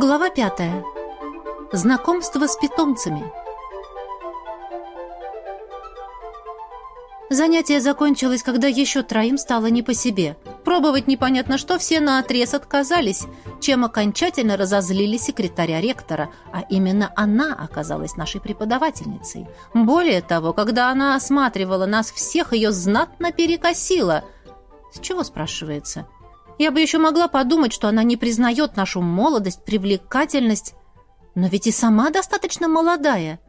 Глава пятая. Знакомство с питомцами. Занятие закончилось, когда еще троим стало не по себе. Пробовать непонятно что все наотрез отказались, чем окончательно разозлили секретаря ректора, а именно она оказалась нашей преподавательницей. Более того, когда она осматривала нас всех, ее знатно перекосила. С чего, спрашивается? Я бы еще могла подумать, что она не признает нашу молодость, привлекательность. Но ведь и сама достаточно молодая.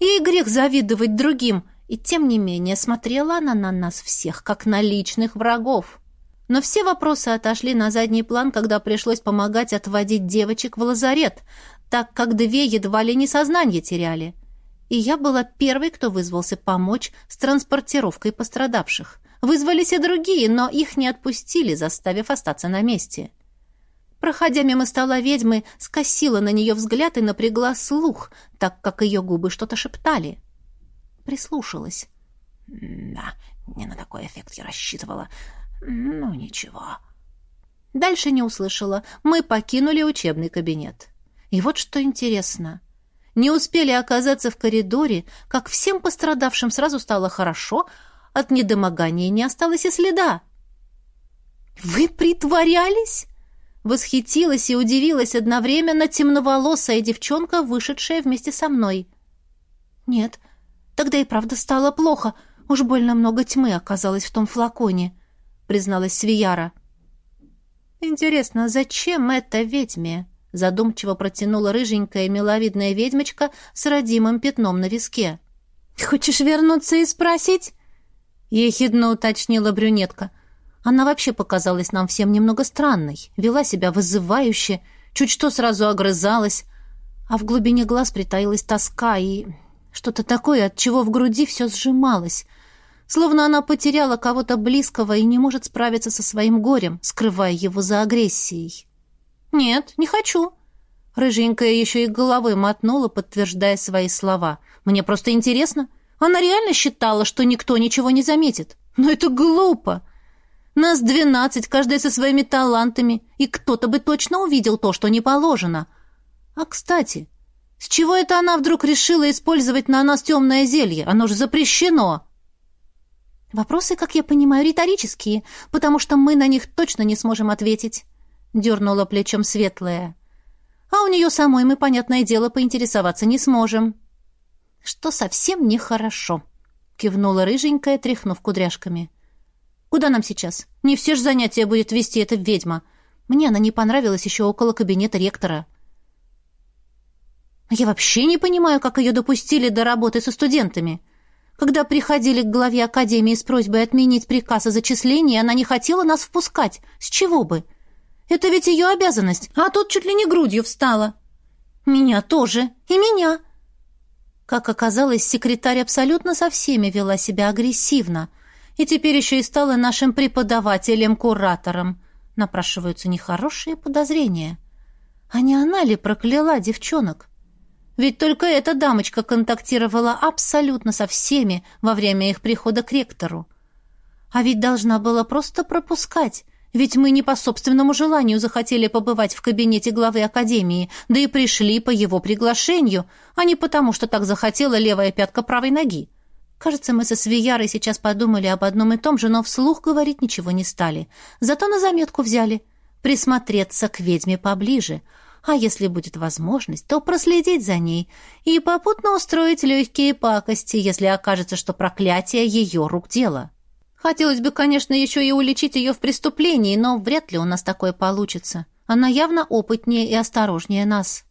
Ей грех завидовать другим – и тем не менее смотрела она на нас всех, как на личных врагов. Но все вопросы отошли на задний план, когда пришлось помогать отводить девочек в лазарет, так как две едва ли не сознание теряли. И я была первой, кто вызвался помочь с транспортировкой пострадавших. Вызвались и другие, но их не отпустили, заставив остаться на месте. Проходя мимо стола ведьмы, скосила на нее взгляд и напрягла слух, так как ее губы что-то шептали. — прислушалась. «Да, не на такой эффект я рассчитывала. Ну, ничего». Дальше не услышала. Мы покинули учебный кабинет. И вот что интересно. Не успели оказаться в коридоре, как всем пострадавшим сразу стало хорошо, от недомогания не осталось и следа. «Вы притворялись?» Восхитилась и удивилась одновременно темноволосая девчонка, вышедшая вместе со мной. «Нет, Тогда и правда стало плохо. Уж больно много тьмы оказалось в том флаконе», — призналась Свияра. «Интересно, зачем это ведьме?» — задумчиво протянула рыженькая миловидная ведьмочка с родимым пятном на виске. «Хочешь вернуться и спросить?» — ехидно уточнила брюнетка. Она вообще показалась нам всем немного странной, вела себя вызывающе, чуть что сразу огрызалась, а в глубине глаз притаилась тоска и что-то такое, от чего в груди все сжималось. Словно она потеряла кого-то близкого и не может справиться со своим горем, скрывая его за агрессией. «Нет, не хочу». Рыженькая еще и головой мотнула, подтверждая свои слова. «Мне просто интересно. Она реально считала, что никто ничего не заметит. Но это глупо. Нас двенадцать, каждая со своими талантами, и кто-то бы точно увидел то, что не положено. А, кстати, с чего это она вдруг решила использовать на нас темное зелье? Оно же запрещено!» «Вопросы, как я понимаю, риторические, потому что мы на них точно не сможем ответить», — дернула плечом светлая. «А у нее самой мы, понятное дело, поинтересоваться не сможем». «Что совсем нехорошо», — кивнула рыженькая, тряхнув кудряшками. «Куда нам сейчас? Не все ж занятия будет вести эта ведьма. Мне она не понравилась еще около кабинета ректора». Я вообще не понимаю, как ее допустили до работы со студентами. Когда приходили к главе академии с просьбой отменить приказ о зачислении, она не хотела нас впускать. С чего бы? Это ведь ее обязанность. А тут чуть ли не грудью встала. Меня тоже. И меня. Как оказалось, секретарь абсолютно со всеми вела себя агрессивно. И теперь еще и стала нашим преподавателем-куратором. Напрашиваются нехорошие подозрения. А не она ли прокляла девчонок? Ведь только эта дамочка контактировала абсолютно со всеми во время их прихода к ректору. А ведь должна была просто пропускать, ведь мы не по собственному желанию захотели побывать в кабинете главы академии, да и пришли по его приглашению, а не потому, что так захотела левая пятка правой ноги. Кажется, мы со Свиярой сейчас подумали об одном и том же, но вслух говорить ничего не стали. Зато на заметку взяли присмотреться к ведьме поближе — а если будет возможность, то проследить за ней и попутно устроить легкие пакости, если окажется, что проклятие ее рук дело. Хотелось бы, конечно, еще и уличить ее в преступлении, но вряд ли у нас такое получится. Она явно опытнее и осторожнее нас.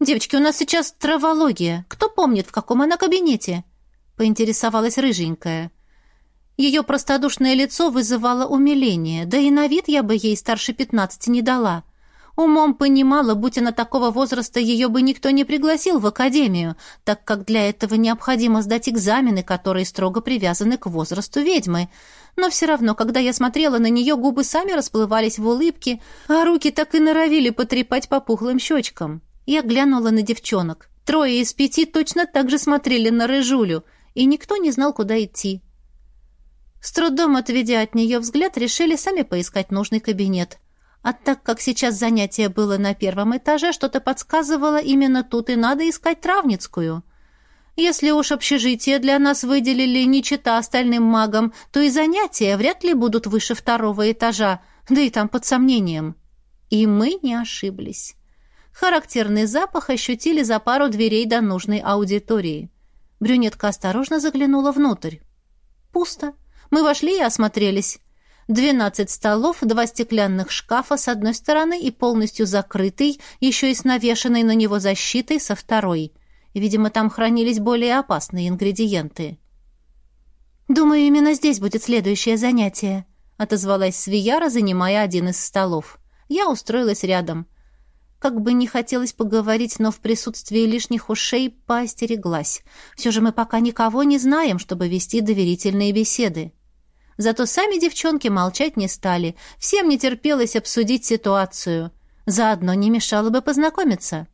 «Девочки, у нас сейчас травология. Кто помнит, в каком она кабинете?» — поинтересовалась рыженькая. Ее простодушное лицо вызывало умиление, да и на вид я бы ей старше пятнадцати не дала — Умом понимала, будь она такого возраста, ее бы никто не пригласил в академию, так как для этого необходимо сдать экзамены, которые строго привязаны к возрасту ведьмы. Но все равно, когда я смотрела на нее, губы сами расплывались в улыбке, а руки так и норовили потрепать по пухлым щечкам. Я глянула на девчонок. Трое из пяти точно так же смотрели на рыжулю, и никто не знал, куда идти. С трудом отведя от нее взгляд, решили сами поискать нужный кабинет. А так как сейчас занятие было на первом этаже, что-то подсказывало, именно тут и надо искать травницкую. Если уж общежитие для нас выделили не чита остальным магам, то и занятия вряд ли будут выше второго этажа, да и там под сомнением. И мы не ошиблись. Характерный запах ощутили за пару дверей до нужной аудитории. Брюнетка осторожно заглянула внутрь. Пусто. Мы вошли и осмотрелись. Двенадцать столов, два стеклянных шкафа с одной стороны и полностью закрытый, еще и с навешенной на него защитой со второй. Видимо, там хранились более опасные ингредиенты. «Думаю, именно здесь будет следующее занятие», — отозвалась Свияра, занимая один из столов. Я устроилась рядом. Как бы не хотелось поговорить, но в присутствии лишних ушей поостереглась. Все же мы пока никого не знаем, чтобы вести доверительные беседы. Зато сами девчонки молчать не стали. Всем не терпелось обсудить ситуацию. Заодно не мешало бы познакомиться.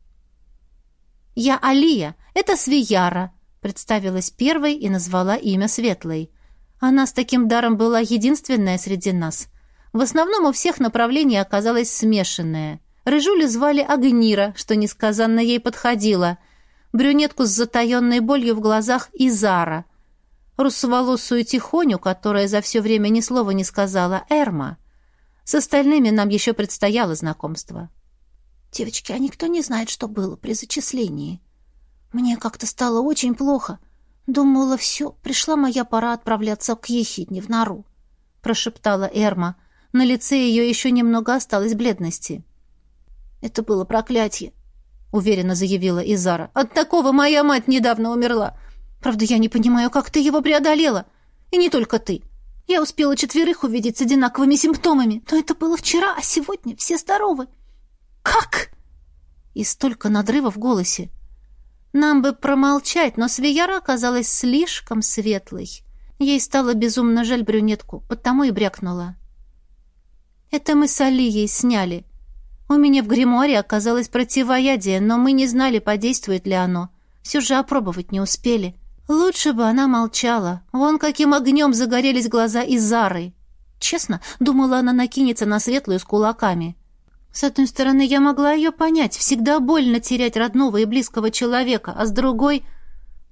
«Я Алия, это Свияра», — представилась первой и назвала имя Светлой. Она с таким даром была единственная среди нас. В основном у всех направлений оказалось смешанное. Рыжулю звали Агнира, что несказанно ей подходило. Брюнетку с затаенной болью в глазах — Изара — русоволосую Тихоню, которая за все время ни слова не сказала, Эрма. С остальными нам еще предстояло знакомство. «Девочки, а никто не знает, что было при зачислении? Мне как-то стало очень плохо. Думала, все, пришла моя пора отправляться к Ехидне в нору», — прошептала Эрма. На лице ее еще немного осталось бледности. «Это было проклятие», — уверенно заявила Изара. «От такого моя мать недавно умерла. Правда, я не понимаю, как ты его преодолела. И не только ты. Я успела четверых увидеть с одинаковыми симптомами. Но это было вчера, а сегодня все здоровы. Как? И столько надрыва в голосе. Нам бы промолчать, но Свияра оказалась слишком светлой. Ей стало безумно жаль брюнетку, потому и брякнула. Это мы с Алией сняли. У меня в гримуаре оказалось противоядие, но мы не знали, подействует ли оно. Все же опробовать не успели. Лучше бы она молчала. Вон каким огнем загорелись глаза Изары. Честно, думала, она накинется на светлую с кулаками. С одной стороны, я могла ее понять. Всегда больно терять родного и близкого человека, а с другой...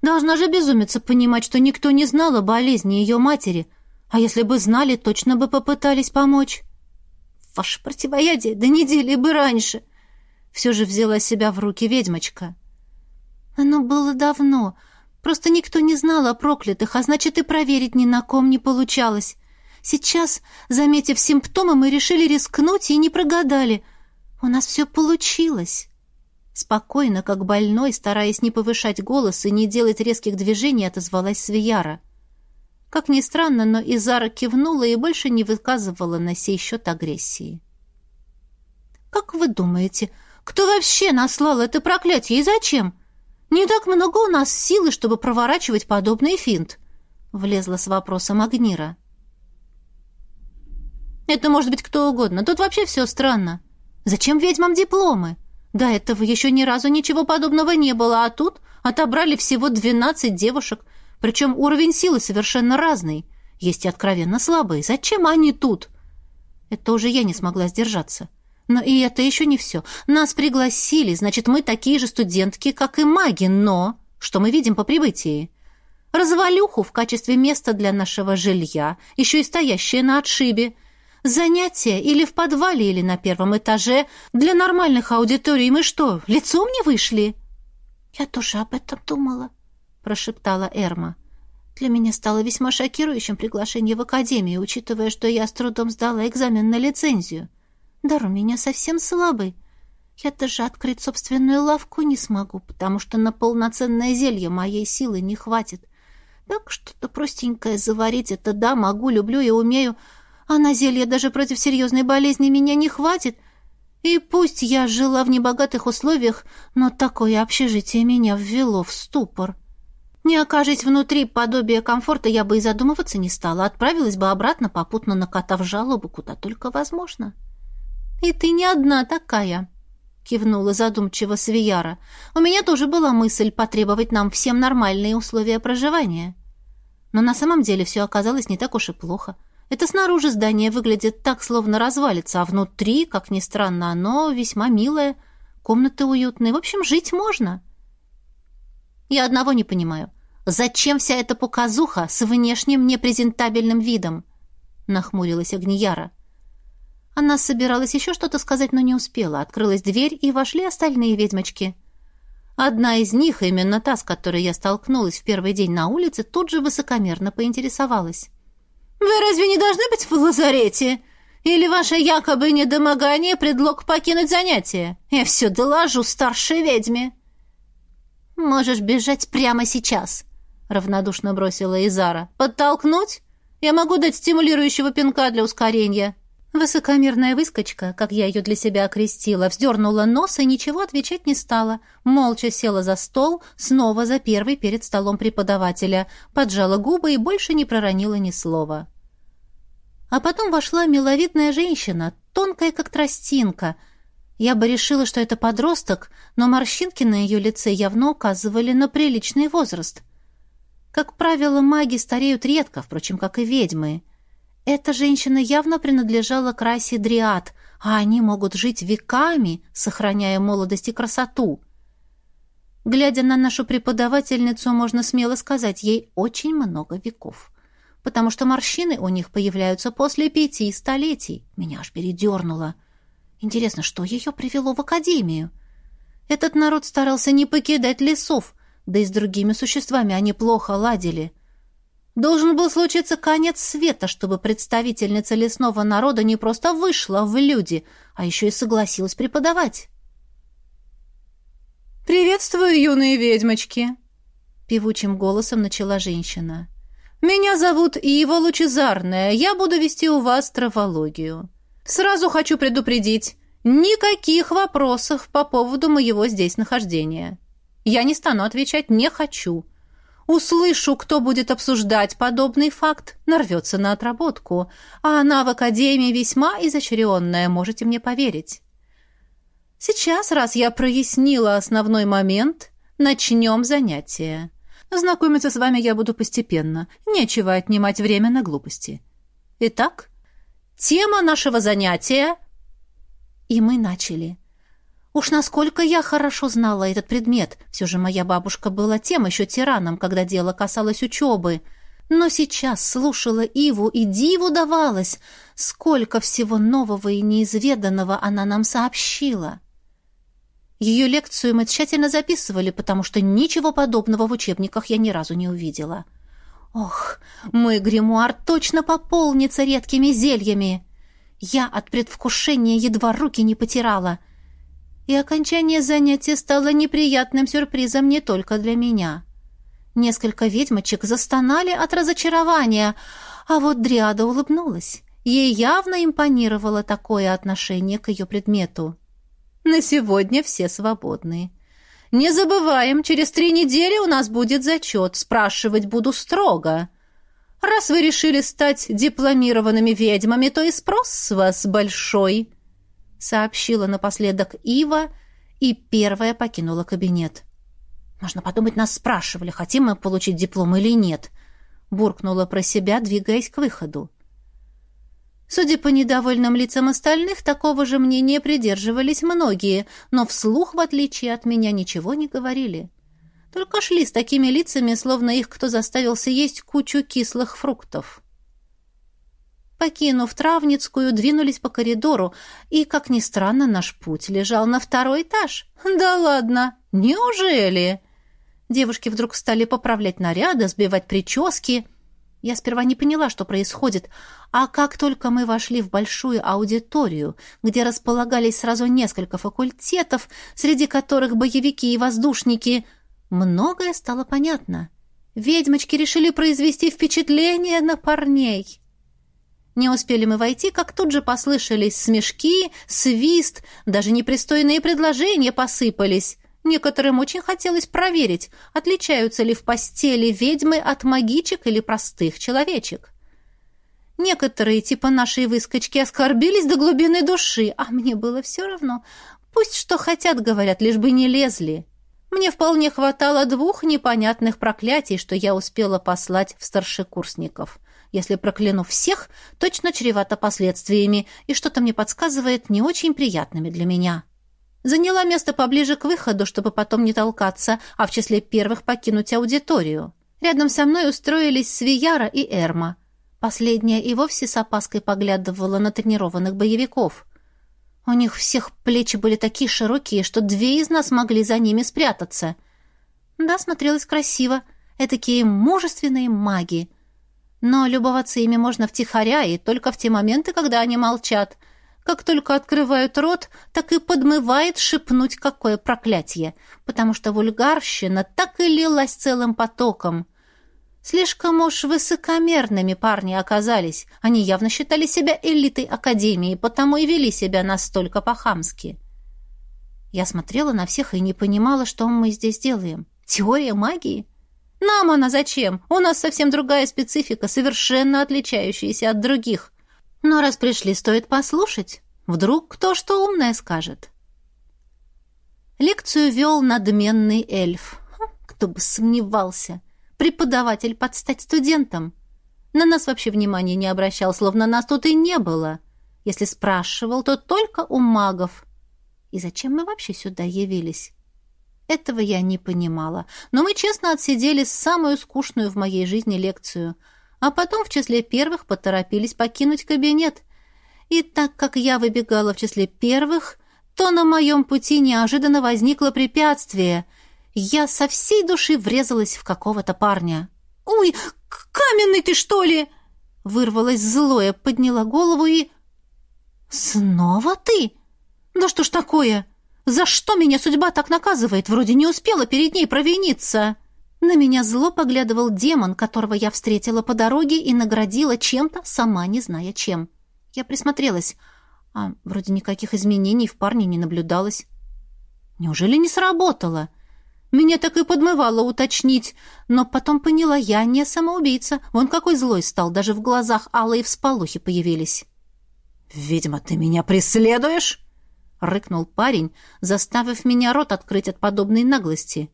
Должна же безумица понимать, что никто не знал о болезни ее матери. А если бы знали, точно бы попытались помочь. Ваше противоядие, до недели бы раньше. Все же взяла себя в руки ведьмочка. Оно было давно, Просто никто не знал о проклятых, а значит, и проверить ни на ком не получалось. Сейчас, заметив симптомы, мы решили рискнуть и не прогадали. У нас все получилось. Спокойно, как больной, стараясь не повышать голос и не делать резких движений, отозвалась Свияра. Как ни странно, но Изара кивнула и больше не выказывала на сей счет агрессии. «Как вы думаете, кто вообще наслал это проклятие и зачем?» Не так много у нас силы, чтобы проворачивать подобный финт», — влезла с вопросом Агнира. «Это может быть кто угодно. Тут вообще все странно. Зачем ведьмам дипломы? До этого еще ни разу ничего подобного не было, а тут отобрали всего двенадцать девушек, причем уровень силы совершенно разный. Есть и откровенно слабые. Зачем они тут?» Это уже я не смогла сдержаться. Но и это еще не все. Нас пригласили, значит, мы такие же студентки, как и маги, но... Что мы видим по прибытии? Развалюху в качестве места для нашего жилья, еще и стоящее на отшибе. Занятия или в подвале, или на первом этаже. Для нормальных аудиторий мы что, лицом не вышли? «Я тоже об этом думала», — прошептала Эрма. Для меня стало весьма шокирующим приглашение в академию, учитывая, что я с трудом сдала экзамен на лицензию. Дар у меня совсем слабый. Я даже открыть собственную лавку не смогу, потому что на полноценное зелье моей силы не хватит. Так что-то простенькое заварить это да, могу, люблю и умею, а на зелье даже против серьезной болезни меня не хватит. И пусть я жила в небогатых условиях, но такое общежитие меня ввело в ступор. Не окажись внутри подобия комфорта, я бы и задумываться не стала, отправилась бы обратно, попутно накатав жалобу куда только возможно. — «И ты не одна такая», — кивнула задумчиво Свияра. «У меня тоже была мысль потребовать нам всем нормальные условия проживания. Но на самом деле все оказалось не так уж и плохо. Это снаружи здание выглядит так, словно развалится, а внутри, как ни странно, оно весьма милое, комнаты уютные. В общем, жить можно. Я одного не понимаю. Зачем вся эта показуха с внешним непрезентабельным видом? Нахмурилась Агнияра. Она собиралась еще что-то сказать, но не успела. Открылась дверь, и вошли остальные ведьмочки. Одна из них, именно та, с которой я столкнулась в первый день на улице, тут же высокомерно поинтересовалась. «Вы разве не должны быть в лазарете? Или ваше якобы недомогание — предлог покинуть занятие? Я все доложу старшей ведьме». «Можешь бежать прямо сейчас», — равнодушно бросила Изара. «Подтолкнуть? Я могу дать стимулирующего пинка для ускорения». Высокомерная выскочка, как я ее для себя окрестила, вздернула нос и ничего отвечать не стала. Молча села за стол, снова за первый перед столом преподавателя, поджала губы и больше не проронила ни слова. А потом вошла миловидная женщина, тонкая, как тростинка. Я бы решила, что это подросток, но морщинки на ее лице явно указывали на приличный возраст. Как правило, маги стареют редко, впрочем, как и ведьмы. Эта женщина явно принадлежала к расе дриад, а они могут жить веками, сохраняя молодость и красоту. Глядя на нашу преподавательницу, можно смело сказать, ей очень много веков. Потому что морщины у них появляются после пяти столетий. Меня аж передернуло. Интересно, что ее привело в академию? Этот народ старался не покидать лесов, да и с другими существами они плохо ладили. Должен был случиться конец света, чтобы представительница лесного народа не просто вышла в люди, а еще и согласилась преподавать. «Приветствую, юные ведьмочки!» — певучим голосом начала женщина. «Меня зовут Ива Лучезарная, я буду вести у вас травологию. Сразу хочу предупредить, никаких вопросов по поводу моего здесь нахождения. Я не стану отвечать «не хочу». Услышу, кто будет обсуждать подобный факт, нарвется на отработку. А она в академии весьма изощренная, можете мне поверить. Сейчас, раз я прояснила основной момент, начнем занятие. Знакомиться с вами я буду постепенно. Нечего отнимать время на глупости. Итак, тема нашего занятия... И мы начали. Уж насколько я хорошо знала этот предмет. Все же моя бабушка была тем еще тираном, когда дело касалось учебы. Но сейчас слушала Иву, и диву давалось, сколько всего нового и неизведанного она нам сообщила. Ее лекцию мы тщательно записывали, потому что ничего подобного в учебниках я ни разу не увидела. Ох, мой гримуар точно пополнится редкими зельями. Я от предвкушения едва руки не потирала — и окончание занятия стало неприятным сюрпризом не только для меня. Несколько ведьмочек застонали от разочарования, а вот Дриада улыбнулась. Ей явно импонировало такое отношение к ее предмету. «На сегодня все свободны. Не забываем, через три недели у нас будет зачет, спрашивать буду строго. Раз вы решили стать дипломированными ведьмами, то и спрос с вас большой» сообщила напоследок Ива и первая покинула кабинет. Можно подумать, нас спрашивали, хотим мы получить диплом или нет, буркнула про себя, двигаясь к выходу. Судя по недовольным лицам остальных, такого же мнения придерживались многие, но вслух, в отличие от меня, ничего не говорили. Только шли с такими лицами, словно их кто заставил съесть кучу кислых фруктов. Покинув Травницкую, двинулись по коридору, и, как ни странно, наш путь лежал на второй этаж. Да ладно, неужели? Девушки вдруг стали поправлять наряды, сбивать прически. Я сперва не поняла, что происходит, а как только мы вошли в большую аудиторию, где располагались сразу несколько факультетов, среди которых боевики и воздушники, многое стало понятно. Ведьмочки решили произвести впечатление на парней. Не успели мы войти, как тут же послышались смешки, свист, даже непристойные предложения посыпались. Некоторым очень хотелось проверить, отличаются ли в постели ведьмы от магичек или простых человечек. Некоторые, типа нашей выскочки, оскорбились до глубины души, а мне было все равно. Пусть что хотят, говорят, лишь бы не лезли. Мне вполне хватало двух непонятных проклятий, что я успела послать в старшекурсников — Если прокляну всех, точно чревато последствиями, и что-то мне подсказывает не очень приятными для меня. Заняла место поближе к выходу, чтобы потом не толкаться, а в числе первых покинуть аудиторию. Рядом со мной устроились Свияра и Эрма. Последняя и вовсе с опаской поглядывала на тренированных боевиков. У них всех плечи были такие широкие, что две из нас могли за ними спрятаться. Да, смотрелось красиво. Этакие мужественные маги. Но любоваться ими можно втихаря и только в те моменты, когда они молчат. Как только открывают рот, так и подмывает шепнуть какое проклятие, потому что вульгарщина так и лилась целым потоком. Слишком уж высокомерными парни оказались. Они явно считали себя элитой Академии, потому и вели себя настолько по-хамски. Я смотрела на всех и не понимала, что мы здесь делаем. Теория магии? Нам она зачем? У нас совсем другая специфика, совершенно отличающаяся от других. Но раз пришли, стоит послушать. Вдруг кто что умное скажет. Лекцию вел надменный эльф. Хм, кто бы сомневался. Преподаватель под стать студентам. На нас вообще внимания не обращал, словно нас тут и не было. Если спрашивал, то только у магов. И зачем мы вообще сюда явились? Этого я не понимала. Но мы честно отсидели самую скучную в моей жизни лекцию. А потом в числе первых поторопились покинуть кабинет. И так как я выбегала в числе первых, то на моем пути неожиданно возникло препятствие — я со всей души врезалась в какого-то парня. «Ой, каменный ты, что ли?» Вырвалась злое, подняла голову и... «Снова ты? Да что ж такое? За что меня судьба так наказывает? Вроде не успела перед ней провиниться». На меня зло поглядывал демон, которого я встретила по дороге и наградила чем-то, сама не зная чем. Я присмотрелась, а вроде никаких изменений в парне не наблюдалось. Неужели не сработало?» Меня так и подмывало уточнить, но потом поняла, я не самоубийца. Вон какой злой стал, даже в глазах алые всполохи появились. «Ведьма, ты меня преследуешь?» — рыкнул парень, заставив меня рот открыть от подобной наглости.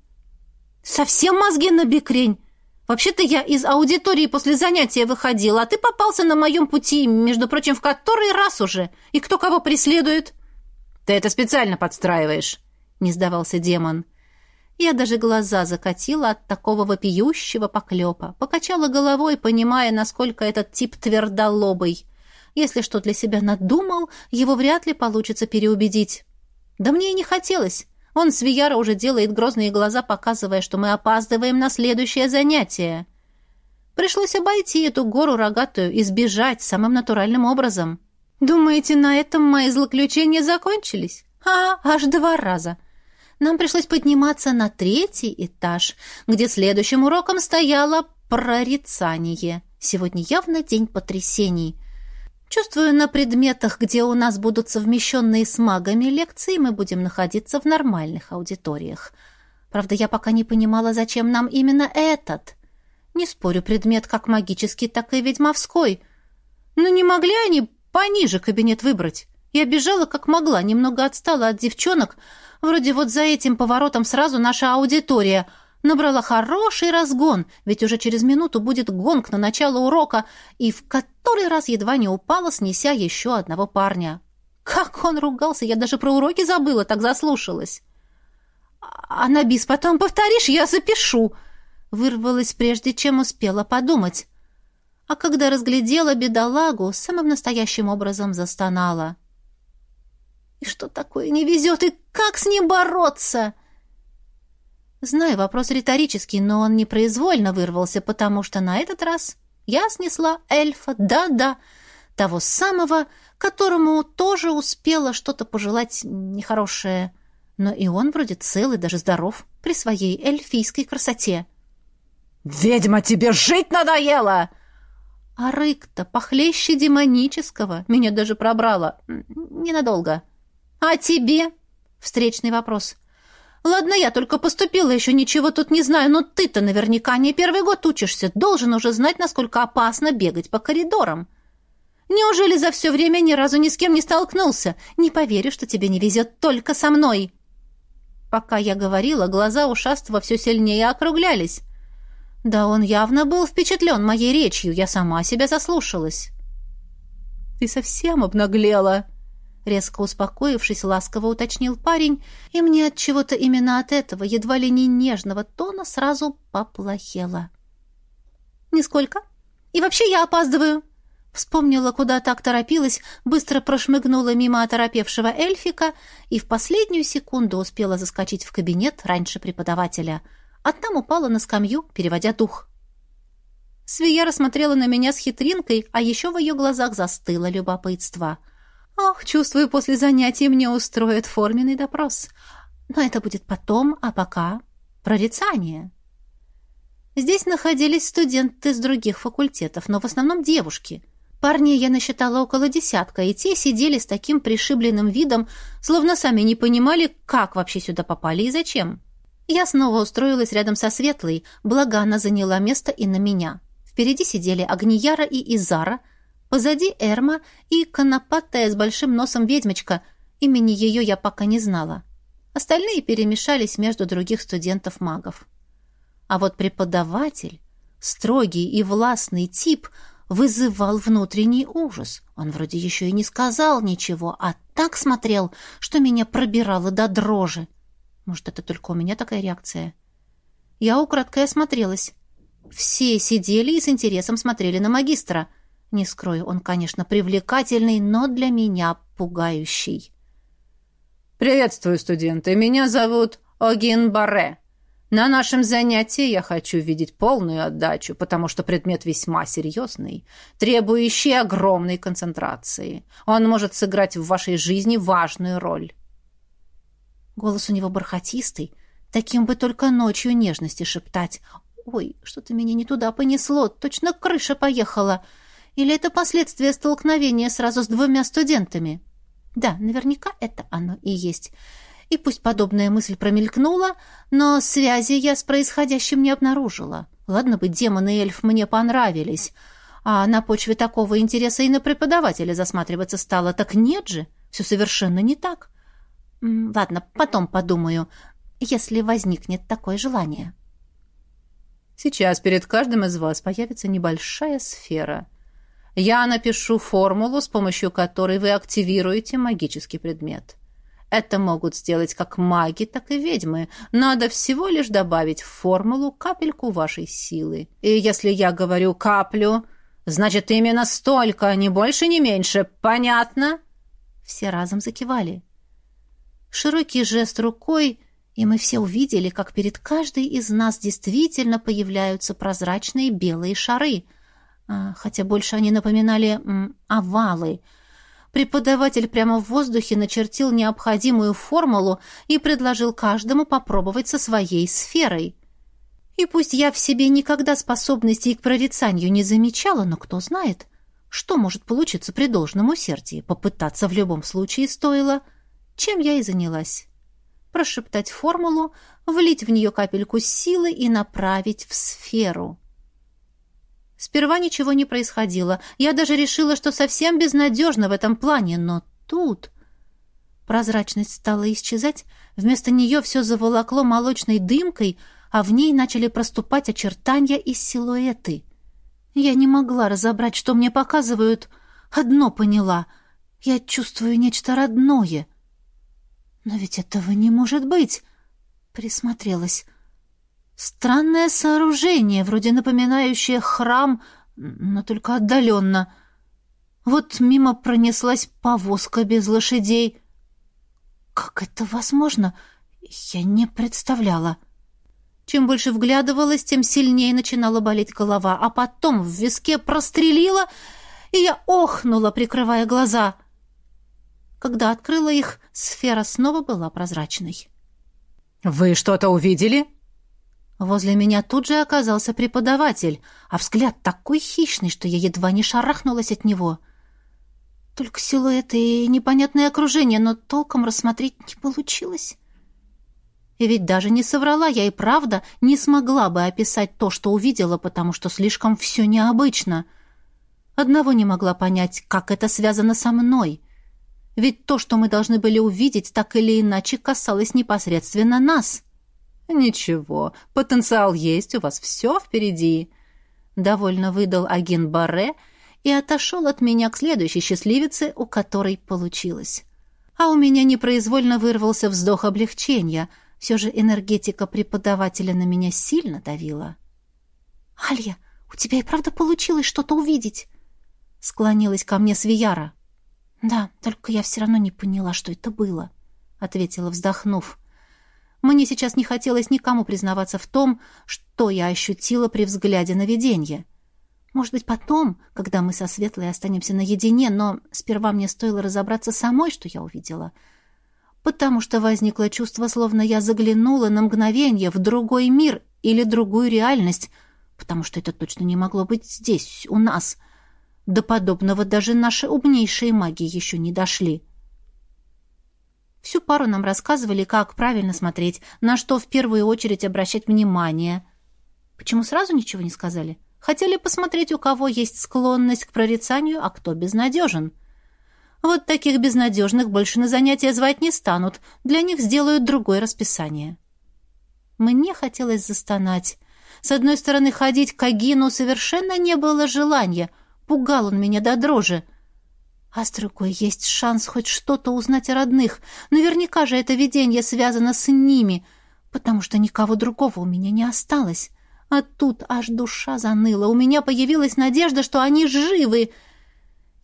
«Совсем мозги на бекрень! Вообще-то я из аудитории после занятия выходила, а ты попался на моем пути, между прочим, в который раз уже. И кто кого преследует?» «Ты это специально подстраиваешь», — не сдавался демон. Я даже глаза закатила от такого вопиющего поклепа, покачала головой, понимая, насколько этот тип твердолобый. Если что для себя надумал, его вряд ли получится переубедить. Да мне и не хотелось. Он с Вияра уже делает грозные глаза, показывая, что мы опаздываем на следующее занятие. Пришлось обойти эту гору рогатую и сбежать самым натуральным образом. Думаете, на этом мои злоключения закончились? А, аж два раза нам пришлось подниматься на третий этаж, где следующим уроком стояло прорицание. Сегодня явно день потрясений. Чувствую, на предметах, где у нас будут совмещенные с магами лекции, мы будем находиться в нормальных аудиториях. Правда, я пока не понимала, зачем нам именно этот. Не спорю, предмет как магический, так и ведьмовской. Но не могли они пониже кабинет выбрать? Я бежала как могла, немного отстала от девчонок, Вроде вот за этим поворотом сразу наша аудитория. Набрала хороший разгон, ведь уже через минуту будет гонг на начало урока, и в который раз едва не упала, снеся еще одного парня. Как он ругался, я даже про уроки забыла, так заслушалась. «А на бис потом повторишь, я запишу!» Вырвалась, прежде чем успела подумать. А когда разглядела бедолагу, самым настоящим образом застонала. И что такое не везет, и как с ним бороться? Знаю, вопрос риторический, но он непроизвольно вырвался, потому что на этот раз я снесла эльфа, да-да, того самого, которому тоже успела что-то пожелать нехорошее. Но и он вроде целый, даже здоров, при своей эльфийской красоте. «Ведьма, тебе жить надоело!» А рык-то похлеще демонического. Меня даже пробрало. Ненадолго. «А тебе?» — встречный вопрос. «Ладно, я только поступила, еще ничего тут не знаю, но ты-то наверняка не первый год учишься, должен уже знать, насколько опасно бегать по коридорам. Неужели за все время ни разу ни с кем не столкнулся? Не поверю, что тебе не везет только со мной». Пока я говорила, глаза ушастого все сильнее округлялись. Да он явно был впечатлен моей речью, я сама себя заслушалась. «Ты совсем обнаглела!» Резко успокоившись, ласково уточнил парень, и мне от чего-то именно от этого, едва ли не нежного тона, сразу поплохело. «Нисколько. И вообще я опаздываю!» Вспомнила, куда так торопилась, быстро прошмыгнула мимо оторопевшего эльфика и в последнюю секунду успела заскочить в кабинет раньше преподавателя, а там упала на скамью, переводя дух. Свия рассмотрела на меня с хитринкой, а еще в ее глазах застыло любопытство. «Ох, чувствую, после занятий мне устроят форменный допрос. Но это будет потом, а пока прорицание». Здесь находились студенты с других факультетов, но в основном девушки — Парней я насчитала около десятка, и те сидели с таким пришибленным видом, словно сами не понимали, как вообще сюда попали и зачем. Я снова устроилась рядом со Светлой, благо она заняла место и на меня. Впереди сидели Агнияра и Изара, позади Эрма и конопатая с большим носом ведьмочка, имени ее я пока не знала. Остальные перемешались между других студентов-магов. А вот преподаватель, строгий и властный тип — вызывал внутренний ужас. Он вроде еще и не сказал ничего, а так смотрел, что меня пробирало до дрожи. Может, это только у меня такая реакция? Я украдкой осмотрелась. Все сидели и с интересом смотрели на магистра. Не скрою, он, конечно, привлекательный, но для меня пугающий. «Приветствую, студенты. Меня зовут Огин Барре», на нашем занятии я хочу видеть полную отдачу, потому что предмет весьма серьезный, требующий огромной концентрации. Он может сыграть в вашей жизни важную роль. Голос у него бархатистый, таким бы только ночью нежности шептать. Ой, что-то меня не туда понесло, точно крыша поехала. Или это последствия столкновения сразу с двумя студентами? Да, наверняка это оно и есть. И пусть подобная мысль промелькнула, но связи я с происходящим не обнаружила. Ладно бы демон и эльф мне понравились, а на почве такого интереса и на преподавателя засматриваться стало. Так нет же, все совершенно не так. Ладно, потом подумаю, если возникнет такое желание. Сейчас перед каждым из вас появится небольшая сфера. Я напишу формулу, с помощью которой вы активируете магический предмет. Это могут сделать как маги, так и ведьмы. Надо всего лишь добавить в формулу капельку вашей силы. И если я говорю каплю, значит именно столько, ни больше, ни меньше. Понятно? Все разом закивали. Широкий жест рукой, и мы все увидели, как перед каждой из нас действительно появляются прозрачные белые шары, хотя больше они напоминали овалы — Преподаватель прямо в воздухе начертил необходимую формулу и предложил каждому попробовать со своей сферой. И пусть я в себе никогда способностей к прорицанию не замечала, но кто знает, что может получиться при должном усердии. Попытаться в любом случае стоило, чем я и занялась. Прошептать формулу, влить в нее капельку силы и направить в сферу. Сперва ничего не происходило. Я даже решила, что совсем безнадежно в этом плане, но тут... Прозрачность стала исчезать, вместо нее все заволокло молочной дымкой, а в ней начали проступать очертания и силуэты. Я не могла разобрать, что мне показывают. Одно поняла. Я чувствую нечто родное. Но ведь этого не может быть. Присмотрелась. Странное сооружение, вроде напоминающее храм, но только отдаленно. Вот мимо пронеслась повозка без лошадей. Как это возможно? Я не представляла. Чем больше вглядывалась, тем сильнее начинала болеть голова, а потом в виске прострелила, и я охнула, прикрывая глаза. Когда открыла их, сфера снова была прозрачной. «Вы что-то увидели?» Возле меня тут же оказался преподаватель, а взгляд такой хищный, что я едва не шарахнулась от него. Только силуэты и непонятное окружение, но толком рассмотреть не получилось. И ведь даже не соврала я и правда не смогла бы описать то, что увидела, потому что слишком все необычно. Одного не могла понять, как это связано со мной. Ведь то, что мы должны были увидеть, так или иначе касалось непосредственно нас. Ничего, потенциал есть, у вас все впереди. Довольно выдал Агин Барре и отошел от меня к следующей счастливице, у которой получилось. А у меня непроизвольно вырвался вздох облегчения. Все же энергетика преподавателя на меня сильно давила. «Алья, у тебя и правда получилось что-то увидеть?» Склонилась ко мне Свияра. «Да, только я все равно не поняла, что это было», — ответила, вздохнув. Мне сейчас не хотелось никому признаваться в том, что я ощутила при взгляде на видение. Может быть, потом, когда мы со Светлой останемся наедине, но сперва мне стоило разобраться самой, что я увидела. Потому что возникло чувство, словно я заглянула на мгновение в другой мир или другую реальность, потому что это точно не могло быть здесь, у нас. До подобного даже наши умнейшие маги еще не дошли. Всю пару нам рассказывали, как правильно смотреть, на что в первую очередь обращать внимание. Почему сразу ничего не сказали? Хотели посмотреть, у кого есть склонность к прорицанию, а кто безнадежен. Вот таких безнадежных больше на занятия звать не станут, для них сделают другое расписание. Мне хотелось застонать. С одной стороны, ходить к Агину совершенно не было желания, пугал он меня до дрожи. А с другой, есть шанс хоть что-то узнать о родных. Наверняка же это видение связано с ними, потому что никого другого у меня не осталось. А тут аж душа заныла. У меня появилась надежда, что они живы.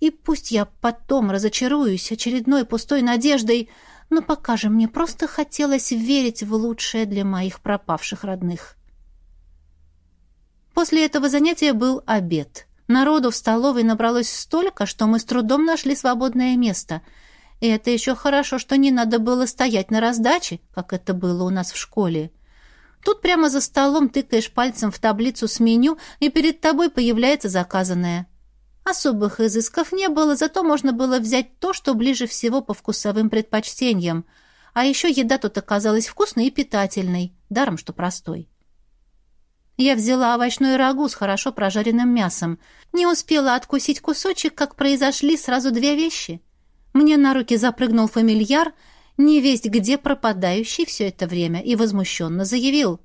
И пусть я потом разочаруюсь очередной пустой надеждой, но пока же мне просто хотелось верить в лучшее для моих пропавших родных. После этого занятия был обед. Народу в столовой набралось столько, что мы с трудом нашли свободное место. И это еще хорошо, что не надо было стоять на раздаче, как это было у нас в школе. Тут прямо за столом тыкаешь пальцем в таблицу с меню, и перед тобой появляется заказанное. Особых изысков не было, зато можно было взять то, что ближе всего по вкусовым предпочтениям. А еще еда тут оказалась вкусной и питательной, даром что простой. Я взяла овощной рагу с хорошо прожаренным мясом. Не успела откусить кусочек, как произошли сразу две вещи. Мне на руки запрыгнул фамильяр — невесть где пропадающий все это время, и возмущенно заявил.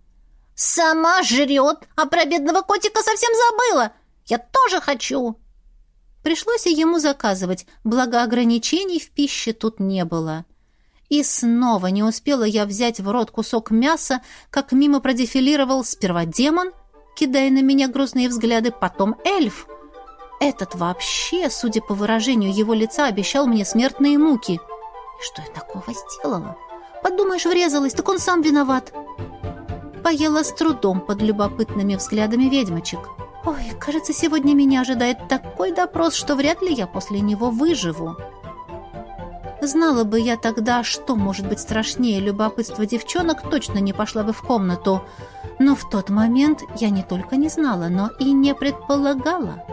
«Сама жрет, а про бедного котика совсем забыла! Я тоже хочу!» Пришлось и ему заказывать, благо ограничений в пище тут не было. И снова не успела я взять в рот кусок мяса, как мимо продефилировал сперва демон, кидая на меня грустные взгляды, потом эльф. Этот вообще, судя по выражению его лица, обещал мне смертные муки — что я такого сделала? Подумаешь, врезалась, так он сам виноват. Поела с трудом под любопытными взглядами ведьмочек. Ой, кажется, сегодня меня ожидает такой допрос, что вряд ли я после него выживу. Знала бы я тогда, что может быть страшнее любопытства девчонок, точно не пошла бы в комнату. Но в тот момент я не только не знала, но и не предполагала.